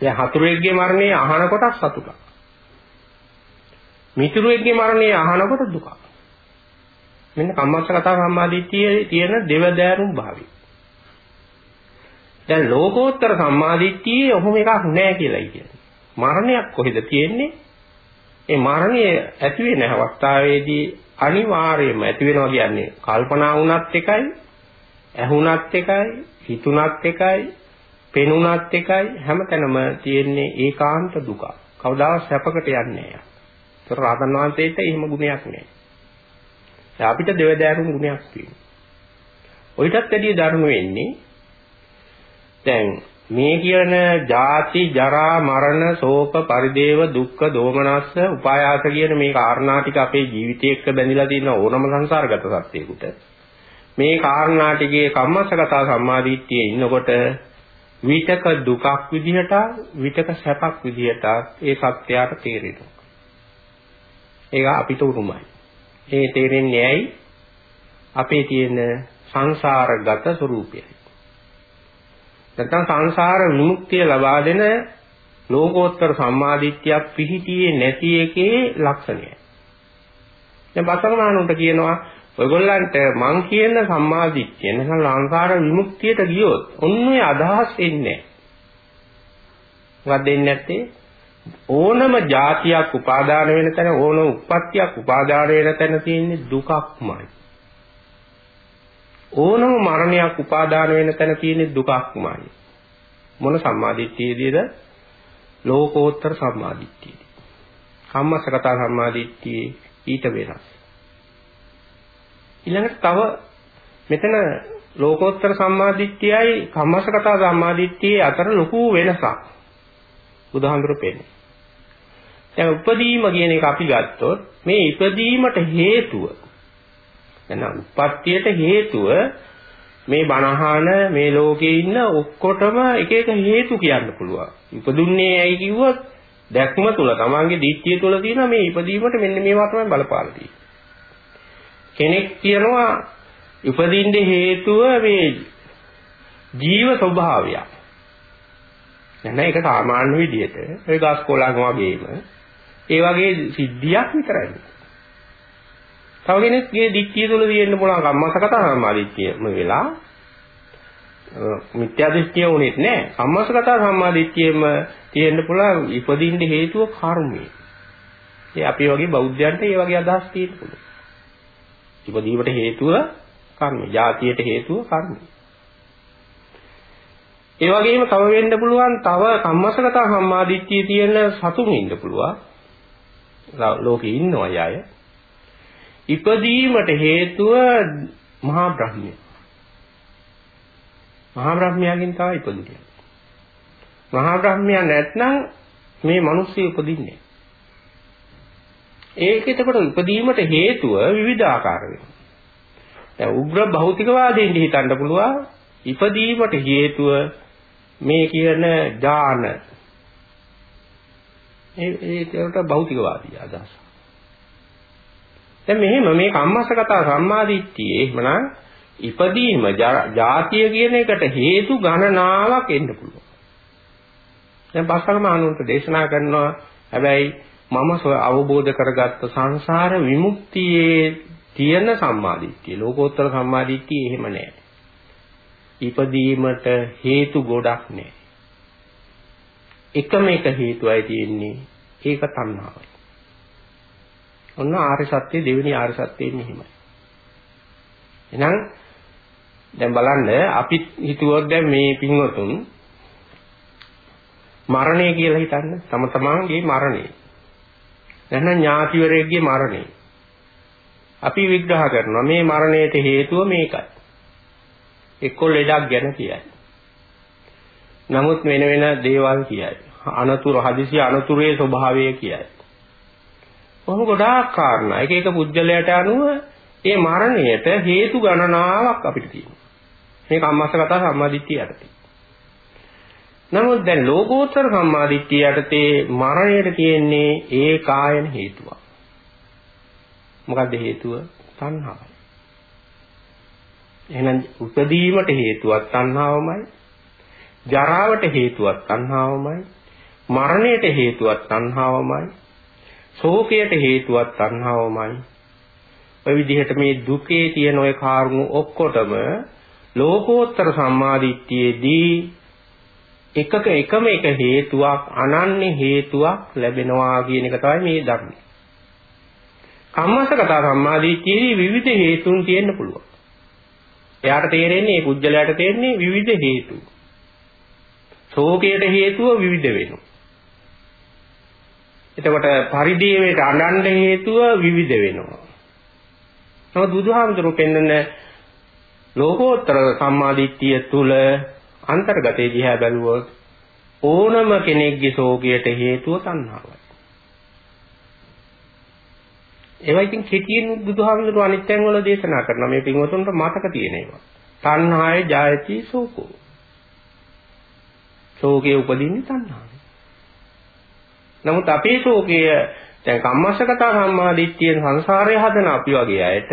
[SPEAKER 3] දැන් හතුරෙක්ගේ මරණය අහනකොට සතුටක්. මිතුරෙක්ගේ මරණය අහනකොට දුකක්. මෙන්න කම්මස්ස කතා සම්මාදිට්ඨියේ තියෙන දෙවදෑරුම් භාවය. දැන් ලෝකෝත්තර සම්මාදිට්ඨියේ ඔහොම එකක් නැහැ කියලායි කියන්නේ. මරණයක් කොහෙද තියෙන්නේ? ඒ මරණය ඇති වෙන අවස්ථාවේදී අනිවාර්යයෙන්ම ඇති වෙනවා කියන්නේ කල්පනා වුණත් එකයි, ඇහුණත් එකයි, හිතුණත් එකයි, පෙනුනත් එකයි හැමතැනම තියෙන්නේ ඒකාන්ත දුක. කවදාවත් සැපකට යන්නේ නැහැ. ඒතර රහතන් වහන්සේට එහෙම ගුණයක් නැහැ. අපිට දෙවදෑරුම් ගුණයක් තියෙනවා. ඔයිටත් වැඩිය ධර්ම වෙන්නේ දැන් මේ කියන ජාති ජරා මරණ ශෝක පරිදේව දුක්ඛ දෝමනස්ස උපායාස කියන මේ කාරණා ටික අපේ ජීවිතේ එක්ක බැඳිලා තියෙන ඕනම සංසාරගත සත්‍යයකට මේ කාරණා ටිකේ කම්මස්සගත සම්මාදිට්ඨියේ ඉන්නකොට විතක දුකක් විදිහට විතක සැපක් විදිහට ඒ සත්‍යයට තේරෙනවා ඒක අපිට උරුමයි ඒ තේරෙන්නේ ඇයි අපේ තියෙන සංසාරගත ස්වરૂපයයි නැත්නම් සංසාර විමුක්තිය ලබා දෙන ලෝකෝත්තර සම්මාදිට්ඨියක් පිහිටියේ නැති එකේ ලක්ෂණයයි. දැන් බසකමානුන්ට කියනවා ඔයගොල්ලන්ට මං කියන සම්මාදිට්ඨිය නැත්නම් සංසාර විමුක්තියට ගියොත් ඔන්නේ අදහස් එන්නේ නැහැ. දෙන්නේ නැත්තේ ඕනම જાතියක් උපාදාන වෙන තැන ඕනම උප්පත්තියක් උපාදාන වෙන තැන තියෙන්නේ දුකක්මයි. ඕනම මරණයක් උපාදාන වෙන තැන තියෙන දුකක්මයි. මොන සම්මාදිට්ඨියේදීද? ලෝකෝත්තර සම්මාදිට්ඨියේදී. කම්මසගත සම්මාදිට්ඨියේ ඊට වෙනස්. ඊළඟට තව මෙතන ලෝකෝත්තර සම්මාදිට්ඨියයි කම්මසගත සම්මාදිට්ඨියේ අතර ලොකු වෙනසක්. බුදුහාමුදුරු පෙන්නේ. දැන් උපදීම කියන එක අපි ගත්තොත් මේ ඉපදීමට හේතුව එහෙනම් උප්පත්තියට හේතුව මේ බණහන මේ ලෝකේ ඉන්න ඔක්කොටම එක එක හේතු කියන්න පුළුවන්. ඉපදුන්නේ ඇයි කිව්වොත් දැක්ම තුල තමන්ගේ දිට්ඨිය තුල තියෙන මේ ඉපදීමට මෙන්න මේවා තමයි බලපාලා තියෙන්නේ. කෙනෙක් කියනවා ඉපදින්න හේතුව මේ ජීව ස්වභාවය. නැත්නම් ඒක සාමාන්‍ය විදිහට ඒ ගස් කොළන් වගේම ඒ වගේ සිද්ධියක් විතරයි. තව කෙනෙක්ගේ දික්කිය තුළ තියෙන්න පුළුවන් කම්මසගත සම්මාදිට්ඨියම වෙලා මිත්‍යා දෘෂ්ටිය උනේත් නෑ කම්මසගත සම්මාදිට්ඨියෙම තියෙන්න පුළුවන් ඉපදින්න හේතුව කර්මය. ඒ අපි වගේ බෞද්ධයන්ට ඒ වගේ අදහස් තියෙන්න පුළුවන්. ඉපදීමට හේතුව කර්මය. ජාතියට හේතුව කර්මය. ඒ වගේම තව වෙන්න පුළුවන් තව කම්මසගත සම්මාදිට්ඨිය තියෙන සතුන් ඉන්න පුළුවන්. ලෝකේ ඉන්නවා අය. ඉපදීමට හේතුව මහා බ්‍රහ්මය. මහා බ්‍රහ්මයාගෙන් තමයි ඉපදුනේ. මහා බ්‍රහ්මයා නැත්නම් මේ මිනිස්සු උපදින්නේ. ඒක එතකොට ඉපදීමට හේතුව විවිධාකාර වෙනවා. දැන් උග්‍ර භෞතිකවාදයෙන් හිතන්න පුළුවන් ඉපදීමට හේතුව මේ කියන ඥාන ඒ ඒකට භෞතිකවාදී අදහස. දැන් මෙහෙම මේ කම්මස්සගත සම්මාදිට්ඨියේ එහෙමනම් ඉපදීම ජාතිය කියන එකට හේතු ගණනාවක් එන්න පුළුවන්. දැන් බස්සකම අනුන්ට දේශනා කරනවා හැබැයි මම අවබෝධ කරගත්ත සංසාර විමුක්තියේ තියෙන සම්මාදිට්ඨිය ලෝකෝත්තර සම්මාදිට්ඨිය එහෙම නෑ. ඉපදීමට හේතු ගොඩක් නෑ. එකම එක හේතුවයි තියෙන්නේ ඒක තණ්හාවයි. ඔන්න ආර්ය සත්‍ය දෙවෙනි ආර්ය සත්‍යෙ මෙහිමයි. එහෙනම් දැන් බලන්න අපි හිතුවොත් දැන් මේ පින්වතුන් මරණය කියලා හිතන්න තම තමන්ගේ මරණය. නැත්නම් ඥාතිවරයෙක්ගේ මරණය. අපි විග්‍රහ කරනවා මේ මරණයට හේතුව මේකයි. එක්ක ලෙඩක් ගැන කියයි. නමුත් වෙන වෙන දේවල් කියයි. අනතුරු හදිසි අනතුරේ ස්වභාවය කියයි. කොහොම ගොඩාක් කාරණා. එක එක පුජ්‍යලයට අනුව ඒ මරණයට හේතු ගණනාවක් අපිට තියෙනවා. මේක අම්මස්සගත සම්මාදිට්ඨිය යටතේ. නමුත් දැන් ලෝකෝත්තර සම්මාදිට්ඨිය යටතේ මරණයට තියෙන්නේ ඒකායන හේතුවක්. මොකද්ද හේතුව? තණ්හාවයි. එහෙනම් උපදීමට හේතුවක් තණ්හාවමයි. ජරාවට හේතුවක් තණ්හාවමයි. මරණයට හේතුවක් තණ්හාවමයි. ශෝකයට හේතුවක් තණ්හාවමයි. ඔය විදිහට මේ දුකේ තියෙන ওই කාරණු ඔක්කොටම ලෝකෝත්තර සම්මාදිට්ඨියේදී එකක එකම එක හේතුවක් අනන්‍ය හේතුවක් ලැබෙනවා කියන එක තමයි මේ ධර්මය. කම්මසගත සම්මාදිට්ඨියේදී විවිධ හේතුන් තියෙන්න පුළුවන්. එයාට තේරෙන්නේ මේ කුජලයට තේරෙන්නේ විවිධ හේතු. ශෝකයට හේතුව විවිධ වෙනවා. එතකොට පරිදේවයට අනන්න හේතුව විවිධ වෙනවා. නමුත් බුදුහාමුදුරුවෝ පෙන්වන ලෝකෝත්තර සම්මාදිට්ඨිය තුල අන්තර්ගතයේ දිහා බැලුවොත් ඕනම කෙනෙක්ගේ ශෝකයට හේතුව තණ්හාවයි. ඒවා ඉතින් කෙටියෙන් බුදුහාමුදුරුවෝ අනිත්‍යයන් වල දේශනා කරනවා මේ පින්වතුන්ට මතක තියෙන ඒවා. තණ්හාය ජායති ශෝකෝ. ශෝකේ උපදින්නේ තණ්හාවෙන්. නමුත් අපේ ශෝකය දැන් කම්මස්සගත සම්මාදිට්ඨියෙන් සංසාරය හදන අපි වගේ අයට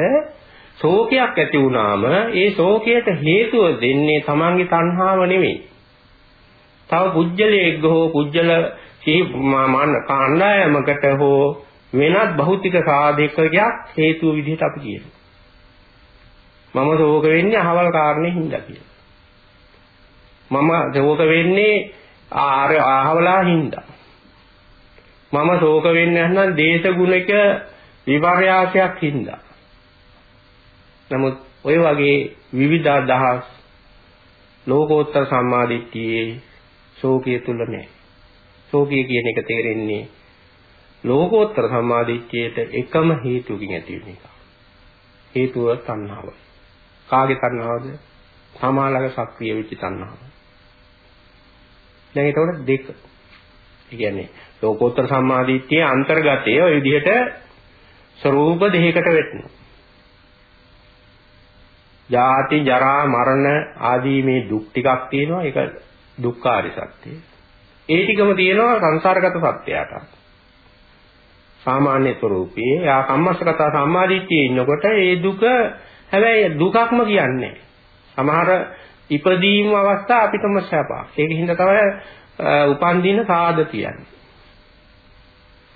[SPEAKER 3] ශෝකයක් ඇති වුණාම ඒ ශෝකයට හේතුව දෙන්නේ තමන්ගේ තණ්හාව නෙමෙයි. තව පුජ්‍යලයේක හෝ පුජ්‍යල සිහි මාන කාණ්ඩායමකට හෝ වෙනත් භෞතික සාධකයක් හේතුව විදිහට අපි කියනවා. මම ශෝක වෙන්නේ අහවල් කාරණේ හින්දා කියලා. මම ශෝක වෙන්නේ ආර අහවලා හින්දා. මම ශෝක වෙන්නේ නැත්නම් දේශගුණික විපර්යාසයක් හින්දා. නමුත් ඔය වගේ විවිධ අදහස් ලෝකෝත්තර සම්මාදිට්ඨියේ ශෝකයේ තුල නැහැ. ශෝකය කියන එක තේරෙන්නේ ලෝකෝත්තර සම්මාදිට්ඨියට එකම හේතුකින් ඇති වෙන එක. හේතුව තණ්හාව. කාගේ තණ්හාවද? සමාලක සක්‍රිය වෙච්ච තණ්හාව. දැන් ඒතකොට දෙක. ඒ කියන්නේ ලෝකෝත්තර සම්මාදිට්ඨියේ අන්තර්ගතයේ ওই විදිහට ස්වરૂප දෙකකට වෙටෙනවා. ජාති ජරා මරණ ආදී මේ දුක් ටිකක් තියෙනවා ඒක දුක්ඛාරි සත්‍ය. ඒ ටිකම තියෙනවා සංසාරගත සත්‍යයට. සාමාන්‍ය ස්වરૂපයේ යා කම්මස්සගත සම්මාදිට්ඨියේ ඉන්නකොට ඒ දුක හැබැයි දුකක්ම කියන්නේ. සමහර ඉපදීම අවස්ථා අපිටම සැපක්. ඒකින්ද තමයි උපන් දින සාද කියන්නේ.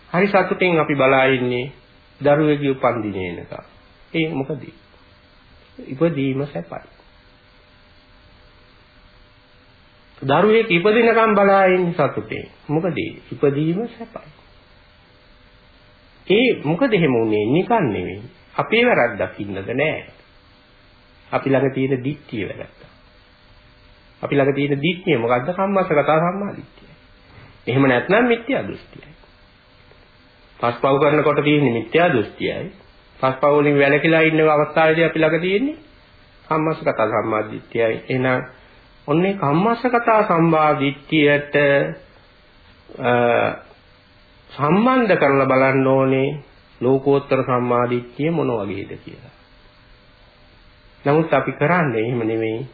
[SPEAKER 3] හරි සතුටින් අපි බලා ඉන්නේ දරුවෙකුගේ උපන් දිනේ එනක. ඒ මොකද? ඉපදීම සැපයි. දරුවෙක් ඉපදිනකම් බලා ඉන්නේ සතුටින්. මොකද? ඉපදීම සැපයි. ඒ මොකද එහෙම උනේ නිකන් නෙවෙයි. අපේ වැරද්දක් ඉන්නද නෑ. අපි ළඟ තියෙන දික්තිය වැරද්ද. අපි ළඟ තියෙන දික්තිය මොකද්ද? කම්මස්සගත සම්මාදිට්ඨිය. එහෙම නැත්නම් මිත්‍යා දෘෂ්ටියයි. පස්පව් කරනකොට තියෙන්නේ මිත්‍යා දෘෂ්ටියයි. පස්පව් වලින් වැළකීලා ඉන්න අවස්ථාවේදී අපි ළඟ තියෙන්නේ කම්මස්සගත සම්මාදිට්ඨියයි. එහෙනම් ඔන්නේ කම්මස්සගත සම්මාදිට්ඨියට සම්බන්ධ කරලා බලන්න ඕනේ ලෝකෝත්තර සම්මාදිට්ඨිය මොන වගේද කියලා. නමුත් අපි කරන්නේ එහෙම නෙමෙයි.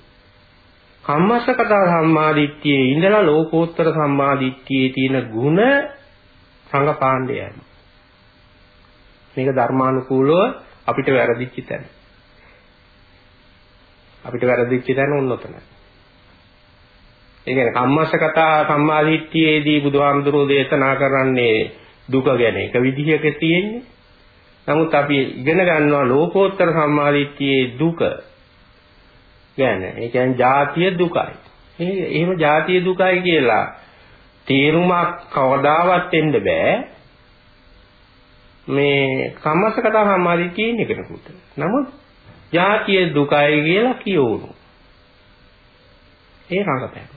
[SPEAKER 3] කම්මස්සකත සම්මාදිට්ඨියේ ඉඳලා ලෝකෝත්තර සම්මාදිට්ඨියේ තියෙන ಗುಣ සංගපාණ්ඩයයි. මේක ධර්මානුකූලව අපිට වැරදිච්ච තැන. අපිට වැරදිච්ච තැන උන්නතනයි. ඒ කියන්නේ කම්මස්සගත සම්මාදිට්ඨියේදී බුදුහාමුදුරෝ දේශනා කරන්නේ දුක ගැන එක විදිහක තියෙන්නේ. නමුත් අපි ඉගෙන ගන්නවා ලෝකෝත්තර සම්මාදිට්ඨියේ දුක ගැන. ඒ කියන්නේ ජාතිය දුකයි. මේ එහෙම ජාතිය දුකයි කියලා තේරුමක් කවදාවත් එන්න බෑ. මේ කම්මස්සගත සම්මාදිට්ඨියේ කෙනෙකුට. නමුත් ජාතිය දුකයි කියලා කියවුණු. ඒ රඟපෑම.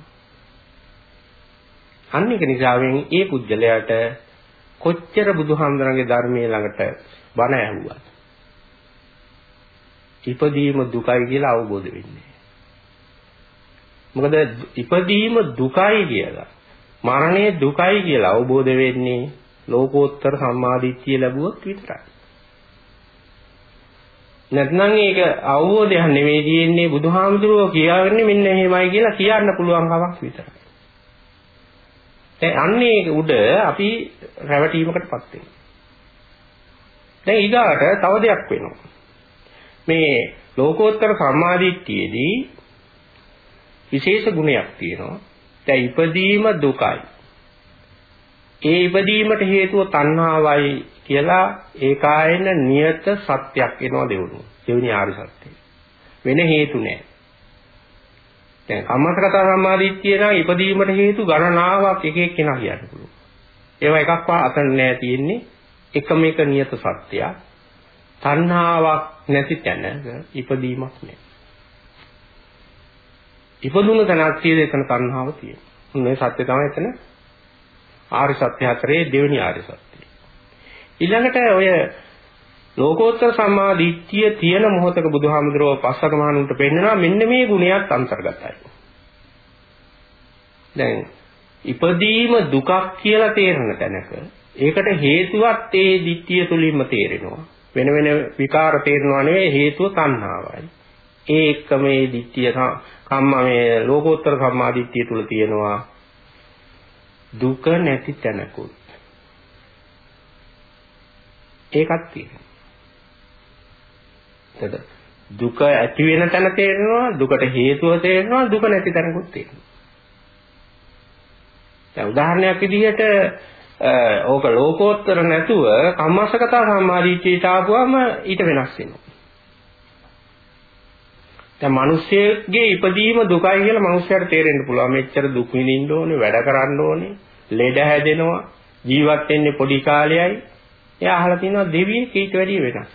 [SPEAKER 3] අන්න ඒක නිසාවෙන් ඒ පුජ්‍යලයට කොච්චර බුදුහාමුදුරන්ගේ ධර්මයේ ළඟට බණ ඇහුවත් ඉපදීම දුකයි කියලා අවබෝධ වෙන්නේ. මොකද ඉපදීම දුකයි කියලා මරණය දුකයි කියලා අවබෝධ වෙන්නේ ලෝකෝත්තර සම්මාදිට්ඨිය ලැබුවොත් විතරයි. නැත්නම් ඒක අවබෝධයක් නෙවෙයි තියෙන්නේ බුදුහාමුදුරුවෝ කියාගන්නේ මෙන්න එහෙමයි කියලා කියන්න පුළුවන් කමක් විතරයි. දැන් අන්නේ උඩ අපි රැවටීමකටපත් වෙනවා. දැන් ඊගාට තව දෙයක් වෙනවා. මේ ලෝකෝත්තර සම්මාදිට්ඨියේදී විශේෂ ගුණයක් තියෙනවා. දැන් ඉපදීම දුකයි. ඒ ඉපදීමට හේතුව තණ්හාවයි කියලා ඒකායන නියත සත්‍යක් වෙනවා දෙවුණු. දෙවෙනි ආරි සත්‍යය. වෙන හේතු නැහැ. දැන් කම්මසගත සම්මාදිට්ඨිය නම් ඉපදීමට හේතු ගණනාවක් එක එක කෙනා කියන්න පුළුවන්. ඒවා එකක්වත් අතන නෑ තියෙන්නේ එකම එක නියත සත්‍යයක්. තණ්හාවක් නැති තැන ඉපදීමක් නෑ. ඉපදුන තැනක් තියෙන එතන තණ්හාව තියෙනවා. මේ සත්‍ය තමයි එතන ආර්ය සත්‍ය හතරේ දෙවෙනි ආර්ය සත්‍යය. ඊළඟට ඔය ලෝකෝත්තර සම්මා දිට්ඨිය තියෙන මොහොතක බුදුහාමුදුරුවෝ පස්සක මහණුන්ට පෙන්නනවා මෙන්න මේ ගුණයක් අන්තර්ගතයි. දැන් ඉපදීම දුකක් කියලා තේරෙන තැනක ඒකට හේතුවත් ඒ දිට්ඨිය තුලින්ම තේරෙනවා. වෙන වෙන විකාර තේරෙනවා නෙවෙයි හේතුව තණ්හාවයි. ඒ එක්ක මේ දිට්ඨිය කම්ම මේ ලෝකෝත්තර සම්මා දිට්ඨිය තුල තියෙනවා දුක නැති තැනකුත්. ඒකත් තියෙනවා. එතකොට දුක ඇති වෙන තැන තේරෙනවා දුකට හේතුව තේරෙනවා දුක නැති තැනකුත් තේරෙනවා. දැන් උදාහරණයක් විදිහට ඕක ලෝකෝත්තර නැතුව කම්මස්සගත සම්මාදිට්ඨියට ආපුවම ඊට වෙනස් වෙනවා. දැන් මිනිස්සෙගේ ඉපදීම දුකයි කියලා මිනිස්සයාට තේරෙන්න පුළුවන්. මෙච්චර දුක් විඳින්න ඕනේ, වැඩ කරන්න ඕනේ, ලෙඩ හැදෙනවා, ජීවත් වෙන්නේ පොඩි කාලයයි. එයා අහලා තිනවා දෙවියෙක් ඊට වැඩිය වෙනස්.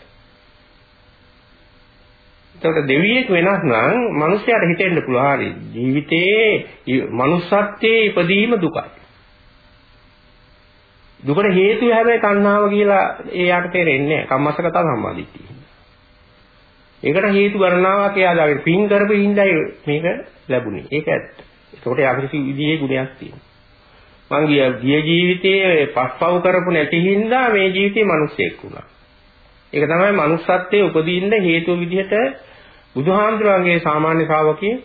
[SPEAKER 3] එතකොට දෙවියෙක් වෙනස් නම් මිනිස්සයාට හිතෙන්න පුළුවන් හරි ජීවිතයේ manussත්වයේ ඉපදීම දුකයි. දුකට හේතුව හැබැයි තණ්හාව කියලා එයාට තේරෙන්නේ නැහැ. කම්මස්සගත සම්මාදිට්ඨිය. ඒකට හේතු ගණනාවක් එයා දාගෙන පින් කරපු හිඳයි මේක ලැබුණේ. ඒක ඇත්ත. ඒකට යම්කිසි විදිහේ ගුණයක් තියෙනවා. මං ගිය ගිය ජීවිතයේ පස්පව් කරපු නැති හින්දා මේ ජීවිතේ මිනිස්සෙක් වුණා. ඒක තමයි manussත්වයේ උපදින්න හේතුව විදිහට බුදුහාමුදුරන්ගේ සාමාන්‍ය ශ්‍රාවකයේ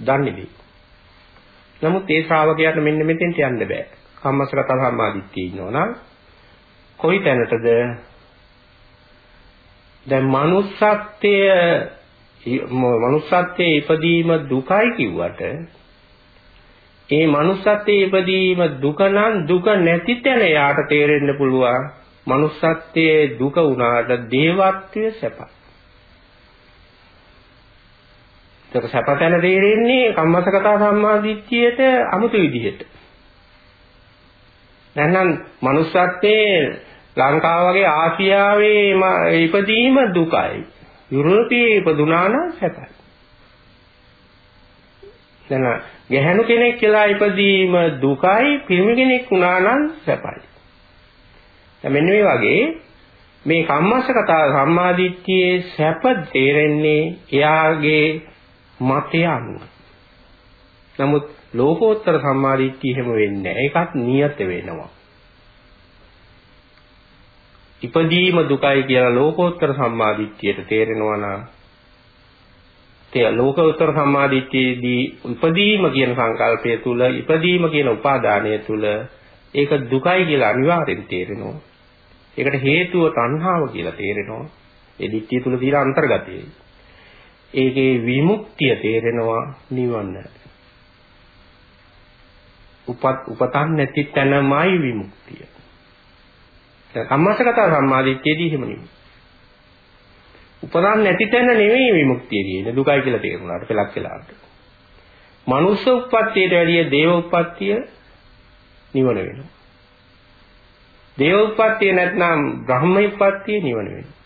[SPEAKER 3] දන්නේ දී. නමුත් ඒ ශ්‍රාවකයාට මෙන්න මෙතෙන්ට යන්න බෑ. කම්මසගත සම්මාදිට්ඨිය ඉන්නවනම් කොයි තැනටද? දැන් manussත්වයේ manussත්වයේ ඉපදීම දුකයි කිව්වට ඒ manussත්වයේ ඉපදීම දුක නම් දුක නැති තැන යාට තේරෙන්න පුළුවන්. manussත්වයේ දුක උනාට දේවත්වයේ සැපයි ඒක සැපතන තේරෙන්නේ කම්මසගතා සම්මාදිට්ඨියට අමුතු විදිහට. නැත්නම් manussත්වයේ ලංකාව වගේ ආසියාවේ ඉපදීම දුකයි. යුරෝපයේ ඉපදුනා නම් සැපයි. දැන් ගැහැණු කෙනෙක් කියලා ඉපදීම දුකයි, පිරිමි කෙනෙක් වුණා නම් සැපයි. දැන් මෙන්න මේ වගේ මේ කම්මස්සගත සම්මාදිට්ඨියේ සැප තේරෙන්නේ එයාගේ මතය අනුව. නමුත් ලෝකෝත්තර සම්මාදිට්ඨිය එහෙම වෙන්නේ නැහැ. ඒකත් නියත වෙනවා. ඉපදීම දුකයි කියලා ලෝකෝත්තර සම්මාදිට්ඨියට තේරෙනවා නම් තේ ලෝකෝත්තර සම්මාදිට්ඨියේදී ඉපදීම කියන සංකල්පය තුල ඉපදීම කියන උපාදානය තුල ඒක දුකයි කියලා අනිවාර්යෙන් තේරෙනවා. ඒකට හේතුව තණ්හාව කියලා තේරෙනවා. ඒ දිට්ඨිය තුල තියෙන අන්තර්ගතයයි. ඒකේ විමුක්තිය තේරෙනවා නිවන. උපත් උපතන් නැති තැනමයි විමුක්තිය. දැන් කම්මස්සගත සම්මාදිට්ඨියදී එහෙම නෙමෙයි. උපතන් නැති තැන නෙමෙයි විමුක්තිය තියෙන්නේ දුකයි කියලා තේරුණාට පළක් වෙලාවට. මනුස්ස උප්පත්තියට වැඩිය දේව උප්පත්තිය නිවන වෙනවා. දේව උප්පත්තිය නැත්නම් බ්‍රහ්ම උප්පත්තිය නිවන වෙනවා.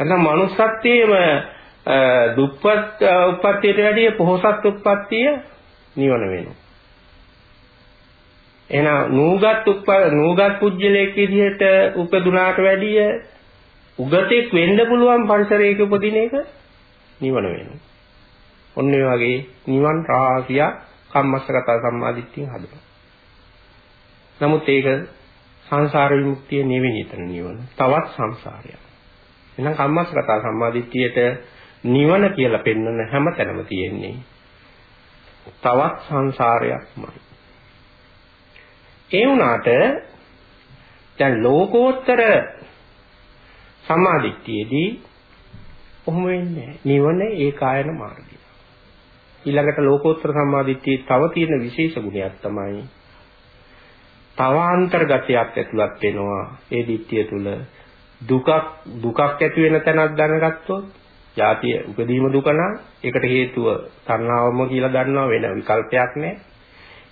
[SPEAKER 3] නැත්නම් manussත්වයේම දුප්පත් උප්පත්තියට වැඩිය පොහොසත් උප්පත්තිය නිවන වෙනවා. එහෙනම් නූගත් උප නූගත් පුජ්‍යලයක විදිහට උපදුනාට වැඩිය උගතෙක් වෙන්න පුළුවන් පරිසරයක උපදින එක නිවන වෙනවා. ඔන්න ඒ වගේ නිවන් රාශිය කම්මස්සගත සම්මාදිට්ඨියෙන් හදනවා. නමුත් ඒක සංසාර විමුක්තිය නෙවෙයි එතන නිවන. තවත් සංසාරයක්. එහෙනම් කම්මස්සගත සම්මාදිට්ඨියට නිවන කියලා පෙන්වන හැම තැනම තියෙන්නේ තවත් සංසාරයක්මයි. ඒ වුණාට දැන් ලෝකෝත්තර සමාධිත්‍යයේදී කොහොම වෙන්නේ නිවන ඒකායන මාර්ගය. ඊළඟට ලෝකෝත්තර සම්මාදිට්ඨියේ තව තියෙන විශේෂ ගුණයක් තමයි තවාන්තර්ගතයක් ඇතුළත් වෙනවා ඒ දිට්ඨිය තුල දුකක් දුකක් ඇති වෙන තැනක් දැනගත්තොත් ජාතිය උපදීම දුක නම් ඒකට හේතුව තණ්හාවම කියලා දන්නවා වෙන විකල්පයක් නැහැ.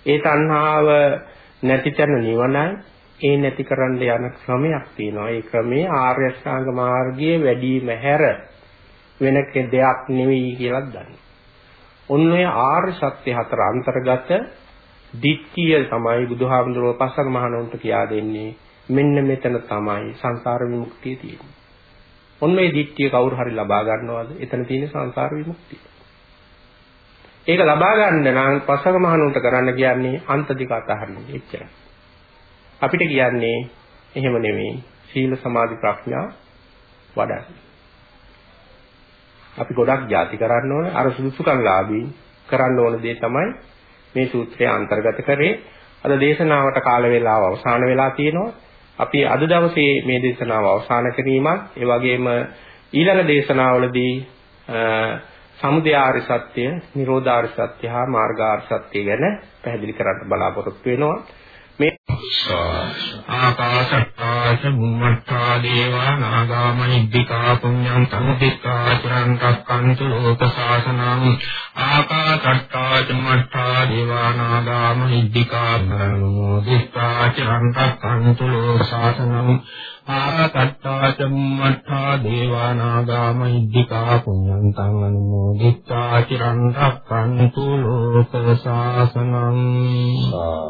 [SPEAKER 3] ඒ තණ්හාව නැති තැන නිවනයි. ඒ නැති කරන්න යන ක්‍රමයක් තියෙනවා. ඒ ක්‍රමයේ ආර්ය අෂ්ටාංග මාර්ගයේ වැඩිම හැර වෙන දෙයක් නෙවෙයි කියලා දන්නවා. ඔන්න ඔය ආර්ය සත්‍ය හතර අන්තර්ගත දිට්ඨිය තමයි බුදුහාමුදුරුවෝ පස්සක මහණුන්ට කියා දෙන්නේ. මෙන්න මෙතන තමයි සංසාර විමුක්තිය තියෙන්නේ. ඔන්න මේ දිට්ඨිය කවුරු හරි ලබා ගන්නවද? එතන තියෙන සංසාර විමුක්තිය. ඒක ලබා ගන්න නම් පස්සක මහණුන්ට කරන්න කියන්නේ අන්ත දික අතහරින්න එච්චරයි. අපිට කියන්නේ එහෙම නෙමෙයි. සීල සමාධි ප්‍රඥා වඩන්න. අපි ගොඩක් ಜಾති කරන්න ඕනේ. අර සුදුසුකම් ලාභී කරන්න ඕන දේ තමයි මේ සූත්‍රය අන්තර්ගත කරේ. අද දේශනාවට කාල වේලාව අවසන් වෙලා තියෙනවා. අපි අද දවසේ මේ දේශනාව අවසන් කිරීමත් ඒ වගේම ඊළඟ දේශනාවලදී සමුදය ආර්ය සත්‍ය, නිරෝධ ආර්ය සත්‍ය හා මාර්ග ආර්ය සත්‍ය ගැන පැහැදිලි කරන්න බලාපොරොත්තු වෙනවා. මේ
[SPEAKER 2] ආකාශත්තාස බුම්මත්තා දේවා නාගාමනිද්దికා පුඤ්ඤං සම්පිතා චිරං රක්칸තු ලෝක සාසනං. ආකාශත්තා චුම්මත්තා දේවා නාගාමනිද්దికා පුඤ්ඤං චිරං රක්칸තු ලෝක සාසනං. ආකාශත්තා චුම්මත්තා දේවා නාගාමනිද්దికා පුඤ්ඤං තං අනුමෝදිතා චිරං රක්칸තු ලෝක සාසනං.
[SPEAKER 3] ආ